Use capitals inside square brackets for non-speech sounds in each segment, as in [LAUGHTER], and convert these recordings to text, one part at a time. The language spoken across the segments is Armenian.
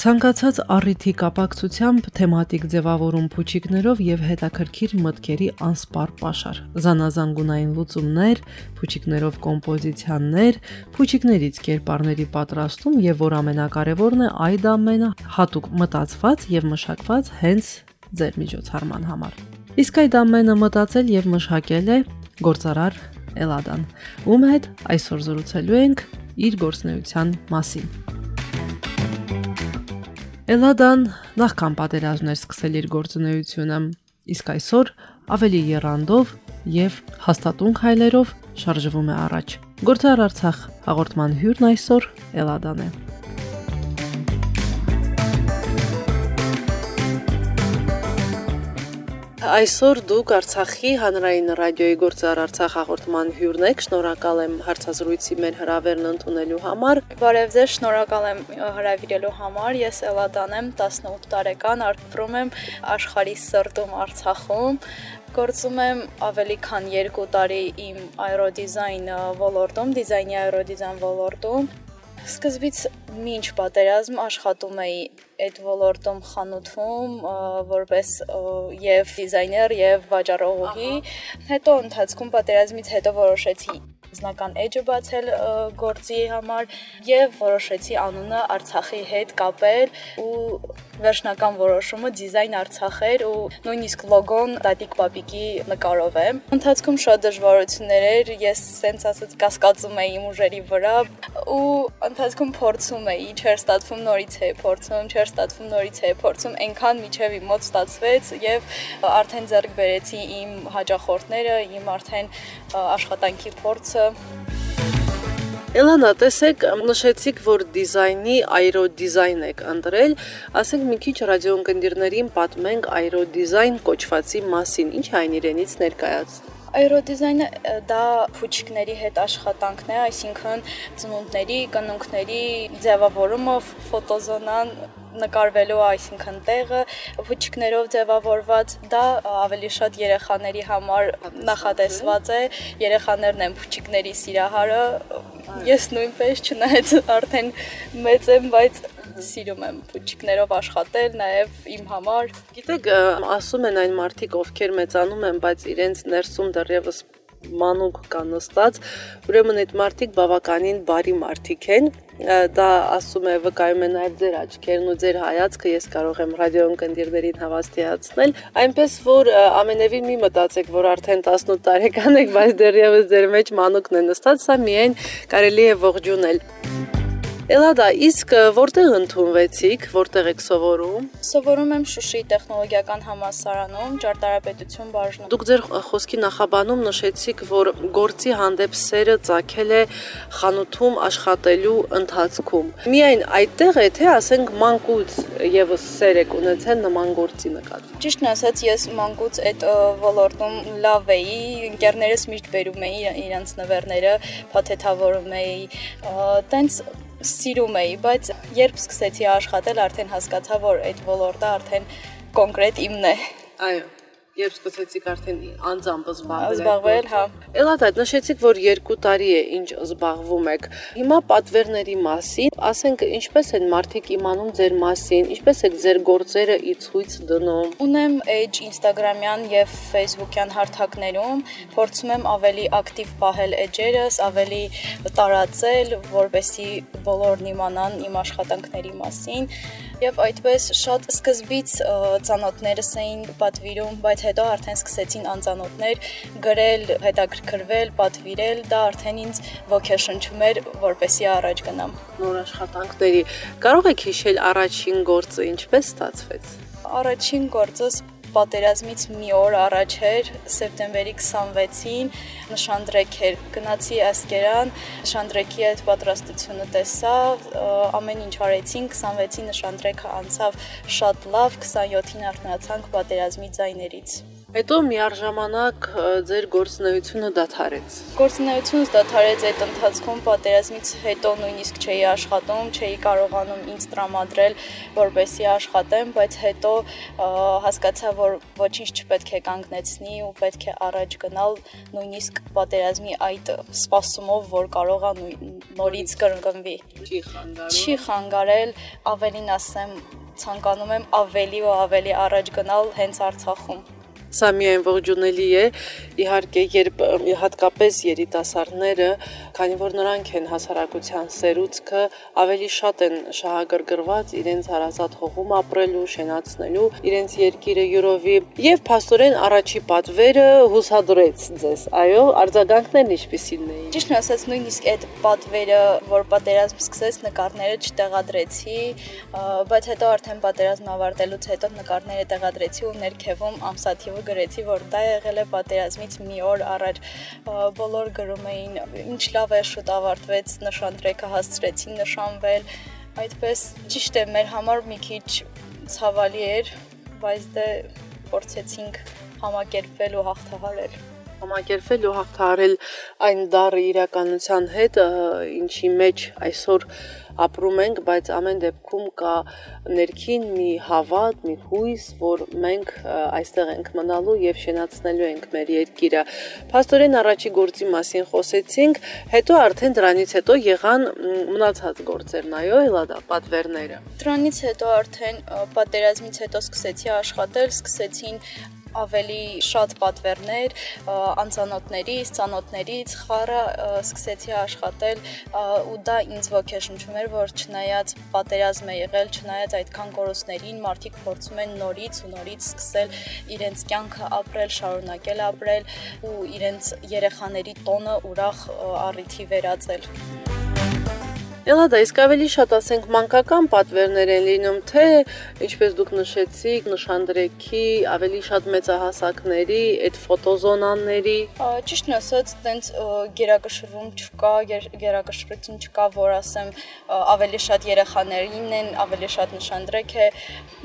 Ցանկացած առիթի կապակցությամբ թեմատիկ ձևավորում փուչիկներով եւ հետաքրքիր մտքերի անսպար pašար։ Զանազան գունային լուծումներ, փուչիկներով կոմպոզիցիաներ, փուչիկներից կերպարների պատրաստում եւ որ ամենակարևորն է, այդ ամենը հատուկ մտածված եւ մշակված հենց ձեր միջոցառման համար։ Իսկ այդ ամենը մտածել եւ մշակել է գործարար Էլադան, ում հետ այսօր զրուցելու ենք իր գործնեության մասին։ Էլադան նախքան պատերազմներ սկսել իր գործունեությունը, իսկ այսօր ավելի երանդով եւ հաստատուն քայլերով շարժվում է առաջ։ Գործար Արցախ հաղորդման հյուրն այսօր Էլադան է։ Այսօր դուք Արցախի հանրային ռադիոյի գործար Արցախ հաղորդման հյուրն եք։ Շնորհակալ եմ հարցազրույցի մեր հրավերն ընդունելու համար։ Բարև ձեզ, շնորհակալ եմ հրավիրելու համար։ Ես Էլադան եմ, 18 տարեկան, ապրում եմ աշխարհի սրտում Արցախում գործում եմ ավելի քան 2 տարի իմ աերոդիզայն ոլորտում, դիզայնի աերոդիզայն ոլորտում։ Սկզբից մինչ պատերազմ աշխատում էի այդ ոլորտում խանութում որպես եւ դիզայներ եւ վաճառողի հետո ընթացքում պատերազմից հետո որոշեցի անձնական էջը բացել գործի համար եւ որոշեցի անունը Արցախի հետ կապել ու վերջնական որոշումը դիզայն Արցախ էր ու նույնիսկ լոգոն Տատիկ Պապիկի նկարով է։ Ընթացքում շատ դժվարություններ էր, ես սենց ասած կասկածում էի իմ ուժերի վրա ու ընթացքում փորձում էի, չէր ստացվում նորից է փորձում, չէր ստացվում նորից է փորձում, այնքան միջև իմ մոտ ստացվեց եւ արդեն ձեռք բերեցի իմ հաջախորդները, իմ արդեն աշխատանքի փորձը գործը։ Էլանա, տեսեք, նշեցիք, որ դիզայնի աերոդիզայն եք ընտրել, ասենք մի քիչ ռադիոընկերներին պատմենք աերոդիզայն կոչվածի մասին, ինչ այն իրենից ներկայացնում։ Աերոդիզայնը դա փուչիկների հետ աշխատանքն է, այսինքն ծնունդների, կնունքների ձևավորումը, ֆոտոզոնան նկարվելու, այսինքն տեղը փուչիկներով ձևավորված, դա ավելի շատ երեխաների համար նախատեսված է։ Երեխաներն են փուչիկների սիրահարը։ Ես նույնպես չնայած արդեն մեծ եմ, բայց սիրում եմ փուչիկներով աշխատել, նաև իմ համար։ Գիտեք, ասում են այն մարդիկ, ովքեր մեծանում են, բայց իրենց ներսում դեռևս մանուկ կա նստած, ուրեմն այդ մարդիկ բավականին բարի մարդիկ են, դա ասում է վկայում է նաև ձեր աչքերն ու ձեր հայացքը ես կարող եմ ռադիոընկերներին հավաստիացնել այնպես որ ամենևին մի մտածեք որ արդեն 18 տարեկան եք բայց դեռևս ձեր մեջ մանուկն է նստած սա միայն կարելի է ողջունել Էլադա, իսկ որտեղ ընդունվեցիք, որտեղ եք սովորում։ Սովորում եմ Շուշիի տեխնոլոգիական համալսարանում, ճարտարապետություն բաժնում։ Դուք ձեր խոսքի նախաբանում նշեցիք, որ գործի հանդեպ սերը ցակել է խանութում աշխատելու ընթացքում։ Միայն այդտեղ է, թե ասենք մանկուց եւս սեր եք ունեցել նման գործի նկատմամբ։ Ճիշտն ասած, ես մանկուց այդ ոլորտում լավ էի, ընկերներս միշտ բերում էին իրենց նվերները, փաթեթավորում էի։ Տենց սիրում էի, բայց երբ սկսեցի աշխատել, արդեն հասկացա, որ այդ ոլորտը արդեն կոնկրետ իմն է։ Այո երբ սկսեցիք արդեն անձամբ զբաղվել։ Զբաղվել, հա։ Էլադա, նշեցիք, որ 2 տարի է ինչ զբաղվում եք։ Հիմա պատվերների մասին, ասենք, ինչպես են մարդիկ իմանում ձեր մասին, ինչպես եք ձեր գործերը ի ցույց դնում։ Ունեմ էջ Instagram-յան եւ Facebook-յան հարթակներում, փորձում եմ ավելի ակտիվ պահել էջերս, ավելի տարածել, որպեսզի բոլորն իմանան իմ աշխատանքների մասին եւ այդպես շատ սկզբից ծանոթներս էին պատվիրում, բայց հետո արդեն սկսեցին անծանոթներ գրել, հետաքրքրվել, պատվիրել, դա արդեն ինձ ոգեշնչում էր, որպեսի առաջ գնամ։ Նոր աշխատանքների կարող եք հիշել առաջին գործը ինչպես ստացվեց։ Առաջին գործս պատերազմից մի օր առաջ էր, սեպտեմբերի 26-ին նշանդրեք էր։ Գնացի Ասկերան, նշանդրեքի այդ պատրաստությունը տեսա, ամեն ինչ արեցին, 26-ի նշանդրեքը անցավ շատ լավ, 27-ին արթնացանք պատերազմի ձայներից։ Հետո միառժամանակ ձեր գործունեությունը դադարեց։ Գործունեությունս դադարեց այդ ընթացքում պատերազմից հետո նույնիսկ չէի աշխատում, չէի կարողանում ինձ տրամադրել, որպեսի աշխատեմ, բայց հետո հասկացա, որ ոչինչ չպետք է կանգնեցնի ու պետք է առաջ գնալ նույնիսկ պատերազմի այդ սպասումով, որ կարող է նորից կրկնվի։ Չի խանգարել։ Չի խանգարել, ավելին ասեմ, ցանկանում եմ ավելի ու ավելի առաջ գնալ հենց Արցախում։ Սա միայն ողջունելի է, իհարկե, երբ հատկապես երիտասարդները, քանի որ նրանք են հասարակության սերուցքը, ավելի շատ են շահագրգռված իրենց հարազատ հողում ապրելու, շենացնելու իրենց երկիրը յուրովի եւ փաստորեն առաջի պատվերը հուսադրեց ձեզ։ Այո, արձագանքներն ինչպիսին էին։ Ճիշտն ասած, նույնիսկ այդ պատվերը, որ պատերազմ սկսեց, նկարները չտեղադրեցի, բայց հետո արդեն պատերազմը ավարտելուց հետո նկարները տեղադրեցի ու ներքևում ամսաթիվ գրեցի, որ դա եղել է պատերազմից մի օր առաջ։ Բոլոր գրում էին, ինչ լավ է շուտ ավարտվեց, նշանտրեկը հասցրեցին նշանվել։ Այդպես ճիշտ է, մեր համար մի քիչ ցավալի էր, բայց դե փորձեցինք համակերպվել ու հաղթահարել համակերպվել ու հաղթահարել այն դառը իրականության հետ, ինչի մեջ այսօր ապրում ենք, բայց ամեն դեպքում կա ներքին մի հավատ, մի հույս, որ մենք այստեղ ենք մնալու եւ շենացնելու ենք մեր երկիրը։ Փաստորեն առաջի գործի մասին խոսեցինք, հետո արդեն դրանից հետո եղան մնացած գործերն, այո, հելադա պատվերները։ Դրանից հետո արդեն պատերազմից հետո սկսեցի աշխատել, սկսեցին ավելի շատ պատվերներ անծանոթներից, ծանոթներից խառը սկսեցի աշխատել ու դա ինձ ոգեշնչում էր, որ չնայած պատերազմ է եղել, չնայած այդքան կորուստներին, մարդիկ փորձում են նորից ու նորից սկսել իրենց կյանքը ապրել, շարունակել ապրել ու իրենց երեխաների տոնը ուրախ առիթի վերածել։ Էլադա, իսկ ավելի շատ ասենք մանկական պատվերներ են լինում, թե ինչպես դուք նշեցիք, նշանդրեքի, ավելի շատ մեծահասակների, այդ ֆոտոզոնաների։ Ճիշտն ասած, տենց գերակշռում չկա, գերակշռություն չկա, որ ասեմ, ավելի շատ երեխաներին են, ավելի շատ նշանդրեք է։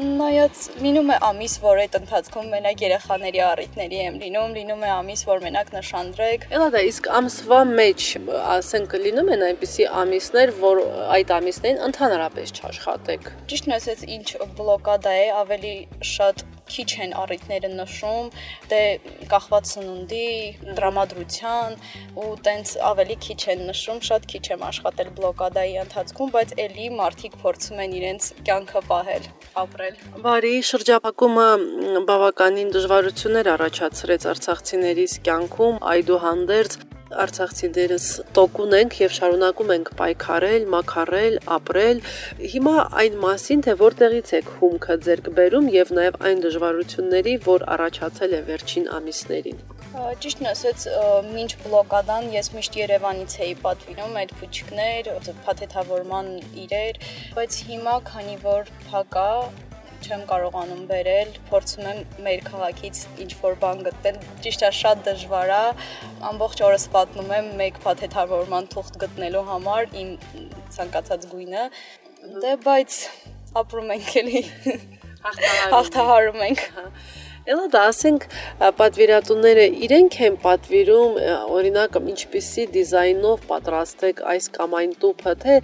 Նայած լինում է ամիս, որ այդ ընթացքում մենակ երեխաների առիթների եմ լինում, լինում է ամիս, որ մենակ նշանդրեք։ Էլադա, իսկ ամսվա մեջ, ասենք, լինում են այնպիսի ամիսներ, որ այդ ամիսներին ընդհանրապես չաշխատեք։ Ճիշտն ասած, ինչ բլոկադա է, ավելի շատ քիչ են առիթները նշում, դե կախված սնունդի, տրամադրության ու տենց ավելի քիչ են նշում, շատ քիչ եմ աշխատել բլոկադայի ընթացքում, բայց ելի մարդիկ փորձում են իրենց կյանքը պահել, ապրել։ Բարի շրջափակումը բավականին դժվարություններ առաջացրեց արցախցիներիս կյանքում, այդուհանդերձ արցախցիներս տոկուն ենք եւ շարունակում ենք պայքարել, մաքարել, ապրել։ Հիմա այն մասին, թե որտեղից եք հումքը ձերկ բերում եւ նաեւ այն դժվարությունների, որ առաջացել է վերջին ամիսներին։ Ճիշտն ասած, մինչ բլոկադան ես միշտ Երևանից էի պատվիրում այդ փուչիկներ, փաթեթավորման իրեր, բայց հիմա, քանի որ փակա, չեմ կարողանում բերել, փորձում եմ մեր քաղաքից ինչ որ բան գտնել։ Ճիշտ է, շատ դժվար է։ Ամբողջ օրս պատմում եմ մեկ փաթեթավորման թուղթ գտնելու համար իմ ցանկացած գույնը։ Դե բայց ապրում ենք էլի։ Հաղթահարում ենք։ Էլա դա ասենք պատվիրատուները իրենք են պատվիրում օրինակ ինչպիսի դիզայնով պատրաստեք այս կամ այն տուփը թե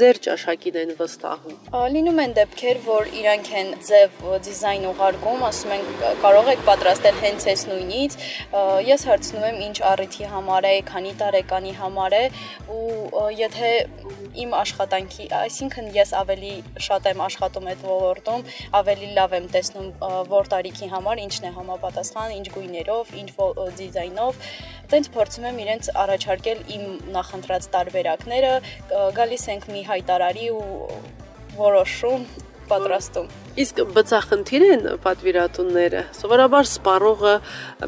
ձեր ճաշակին են վստահում։ Լինում են դեպքեր, որ իրանք են ձև դիզայն ուղարկում, ասում են կարող եք պատրաստել հենց այս նույնից։ Ես հարցնում եմ ինչ առիթի համար է, քանի տարեկանի համար է ու եթե իմ աշխատանքի, այսինքն ես ավելի շատ եմ աշխատում այդ ոլորտում, ավելի լավ եմ տեսնում որ տարիքի համար ինչն է համապատասխան, ինչ գույներով, ինչ դիզայնով, տենց փորձում եմ իրենց առաջարկել իմ նախընտրած տարբերակները, գալիս ենք մի հայտարարի ու որոշում պատրաստում։ Իսկ բծախնդիր են պատվիրատունները։ Սովորաբար սպառողը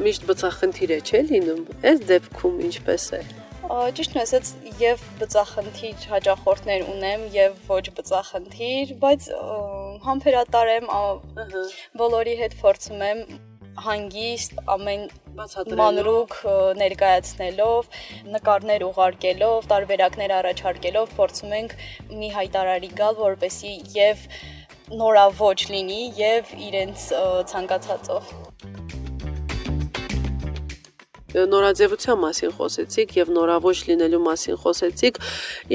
միշտ բծախնդիր է, չէ՞ լինում։ Այս դեպքում ինչպես է։ Ճիշտն ասած, եւ բծախնդիր հաջախորդներ ունեմ եւ ոչ բծախնդիր, բայց համբերատար եմ, բոլորի հետ փորձում եմ հանգիստ ամեն մանրուկ ներկայացնելով, նկարներ ուղարկելով, տարբերակներ առաջարկելով փորձում ենք մի հայտարարի գալ, որպեսի եւ նորավոճ լինի եւ իրենց ցանկացածով նորաձևության մասին խոսեցիք եւ նորավոճ լինելու մասին խոսեցիք։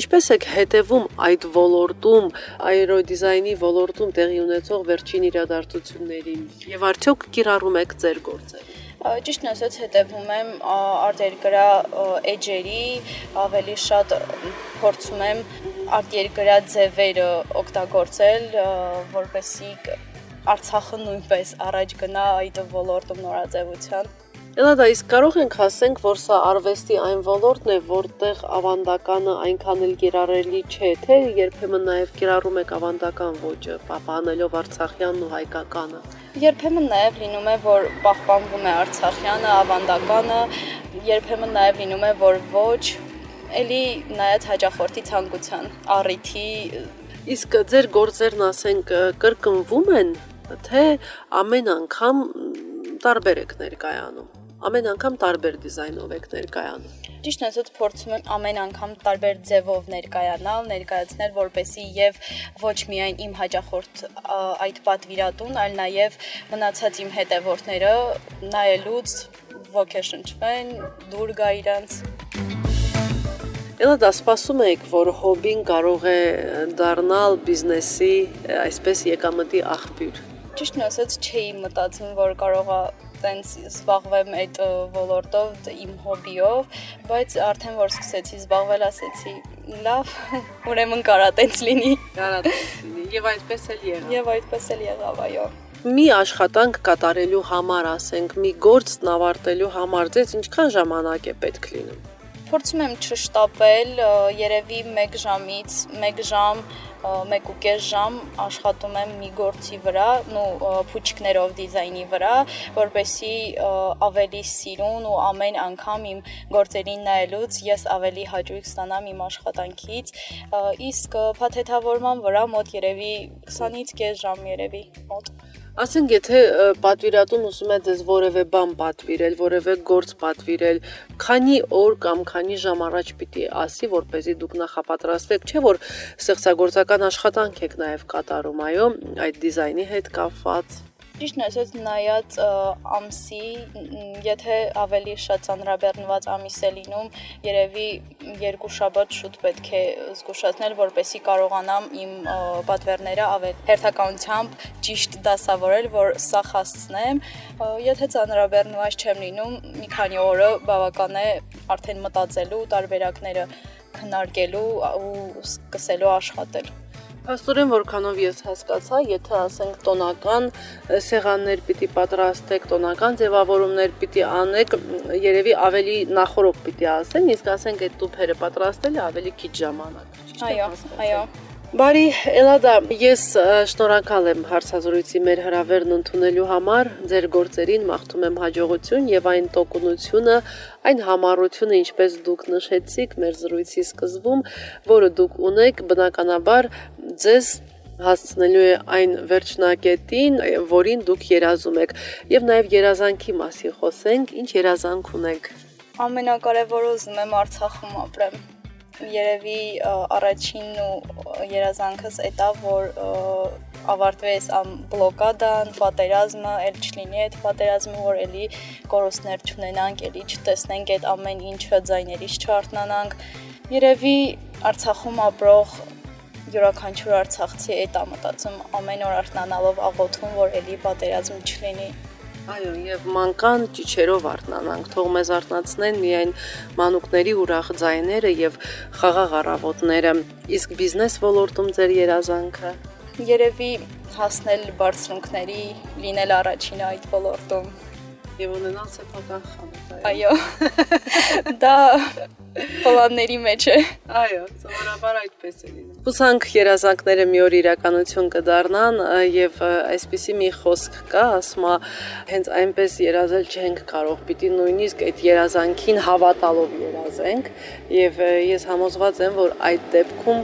Ինչպես եք հետևում այդ ոլորտում, աերոդիզայնի ոլորտում տեղի ունեցող վերջին իրադարձություններին եւ արդյոք կիրառում եք ձեր գործերը։ Ճիշտն ասած հետևում եմ արտերկրա էջերի, ավելի շատ փորձում եմ արտերկրա ձևերը օգտագործել, որպեսզի Արցախը նույնպես առաջ գնա այդ ոլորտում նորաձևության Էլադա, իսկ կարող ենք ասենք, որ սա արվեստի այն ոլորտն է, որտեղ ավանդականը այնքան էլ կիրառելի չէ, թե երբեմն նաև կիրառում եք ավանդական ոճը, պահպանելով արցախյանն ու հայկականը։ Երբեմն նաև լինում է, որ պահպանվում է արցախյանը, ավանդականը, երբեմն նաև լինում է, որ ոչ, էլի նայած հաջախորդի ցանկության, առիթի Իսկ ձեր գործերն ասենք կրկնվում են, թե ամեն անգամ տարբեր եք ներկայանում ամեն անգամ տարբեր դիզայնով եք ներկայանում։ Ճիշտն ասած փորձում եմ ամեն անգամ տարբեր ձևով ներկայանալ, ներկայացնել, որպեսի եւ ոչ միայն իմ հաջախորդ այդ պատվիրատուն, այլ նաեւ մնացած իմ հետևորդները նայելուց ոգեշնչվեն, դուր գա իրանց։ Էլա դա սպասում եք, որ հոբին կարող է դառնալ բիզնեսի այսպես եկամտի աղբյուր։ Ճիշտն ասած չէի մտածում, որ կարող է տենց զբաղվեմ այդ ոլորտով իմ հոբիով, բայց արդեն որ սկսեցի զբաղվել, ասեցի լավ, [LAUGHS] ուրեմն կարա տենց լինի։ Կարա տենց լինի եւ այդպես էլ եղավ։ Եվ այդպես էլ եղավ, այո մի աշխատանք կատարելու համար, ասենք, մի գործ ավարտելու համար ձեզ ինչքան ժամանակ է պետք լինում։ Փորձում եմ չշտապել, երևի 1 ժամից 1 ժամ 1.5 ժամ աշխատում եմ մի գործի վրա, նու փուչիկներով դիզայնի վրա, որպեսի ավելի սիրուն ու ամեն անգամ իմ գործերին նայելուց ես ավելի հաճույք ստանամ իմ աշխատանքից։ Իսկ փաթեթավորման վրա մոտ երևի 20-ից կես ժամ երևի մոտ։ Ասենք, եթե պատվիրատուն ուզում է ձեզ որևէ բան պատվիրել, որևէ գործ պատվիրել, քանի օր կամ քանի ժամ առաջ պիտի ասի, որ เป զի դուք նախապատրաստվեք, չէ՞ որ ստեղծագործական աշխատանք եք նաև կատարում, այո, այդ դիզայնի հետ կապված։ Ճիշտն ասած, նայած ամսի, եթե ավելի շատ ծանրաբեռնված ամիս է լինում, երևի երկու շաբաթ շուտ պետք է զգուշացնել, որպեսի կարողանամ իմ պատվերները ավելի հերթականությամբ ճիշտ դասավորել, որ սա հասցնեմ։ Եթե ծանրաբեռնված չեմ լինում, մի քանի օրը բավական է արդեն մտածելու, տարբերակները քննարկելու ու սկսելու աշխատել։ Աստորեն որքանով ես հասկացա, եթե ասենք տոնական սեղաններ պիտի պատրաստեք, տոնական ձևավորումներ պիտի անեք, երևի ավելի նախորոք պիտի ասեն, իսկ ասենք այդ տուփերը պատրաստելը ավելի քիչ ժամանակ։ Այո, այո։ Բարի Էլադա, ես շնորհակալ եմ հարցազրույցի մեր հրավերն ընդունելու համար։ Ձեր գործերին մաղթում եմ հաջողություն եւ այն տոկունությունը, այն համառությունը, ինչպես դուք նշեցիք մեր զրույցի սկզբում, որը դուք ունեք, բնականաբար ձեզ հասցնելու է այն վերջնակետին, որին դուք երազում եք։ Եվ նաև երազանքի մասին խոսենք, ինչ երազանք ունեք։ Ամենակարևորը ուզում եմ Արցախում ապրեմ երևի առաջին ու երազանքս էտա որ ավարտվեց ամ բլոկադան, պատերազմը, ել չլինի այդ պատերազմը, որ էլի կորուստներ չունենանք, էլի չտեսնենք այդ ամեն ինչը ձայներից չարթնանանք։ Երևի Արցախում ապրող յուրաքանչյուր արցախցի այդ է մտածում ամեն օր արթնանալով աղոթում, որ էլի պատերազմ չլինի։ Այո, եւ մանկան ճիչերով արտնանանք, թող մեզ արտնացնեն միայն մանուկների ուրախ ձայները եւ խաղաղ առավոտները։ Իսկ բիզնես ոլորտում ձեր երազանքը երևի հասնել բարձրունքների, լինել առաջինը այդ ոլորտում եւ ունենալ սեփական խանութ։ Այո։ [LAUGHS] Դա պլանների մեջ է։ Այո, սովորաբար այդպես է լինում։ Հուսանք երազանքները մի օր իրականություն կդառնան եւ այսպիսի մի խոսք կա, ասում է, հենց այնպես երազել չենք կարող, պիտի նույնիսկ այդ երազանքին հավատալով երազենք եւ ես համոզված եմ, որ այդ դեպքում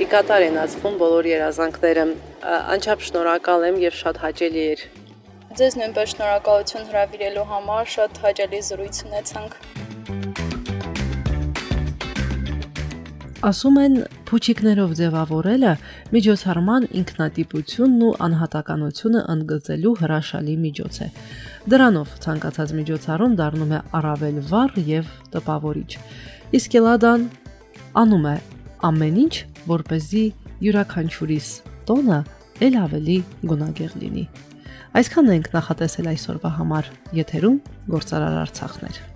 ի կատար են ածվում բոլոր երազանքները։ Անչափ շնորհակալ եմ եւ շատ հաճելի էր Ձեզ նույնպես շնորհակալություն հրավիրելու համար, շատ հաճելի զրույց ունեցանք։ Ասում են, փուչիկներով ձևավորելը միջոցառման ինքնատիպությունն ու անհատականությունը ընդգծելու հրաշալի միջոց է։ Դրանով ցանկացած միջոցառում դառնում է առավել վառ եւ տպավորիչ։ Իսկ Էլադան անում է ամեն ինչ, որ เป զի յուրաքանչյուրիս տոնը ել ավելի գունագեղ լինի։ Այսքանն ենք նախատեսել այսօրվա համար։ Եթերում գործարար Արցախներ։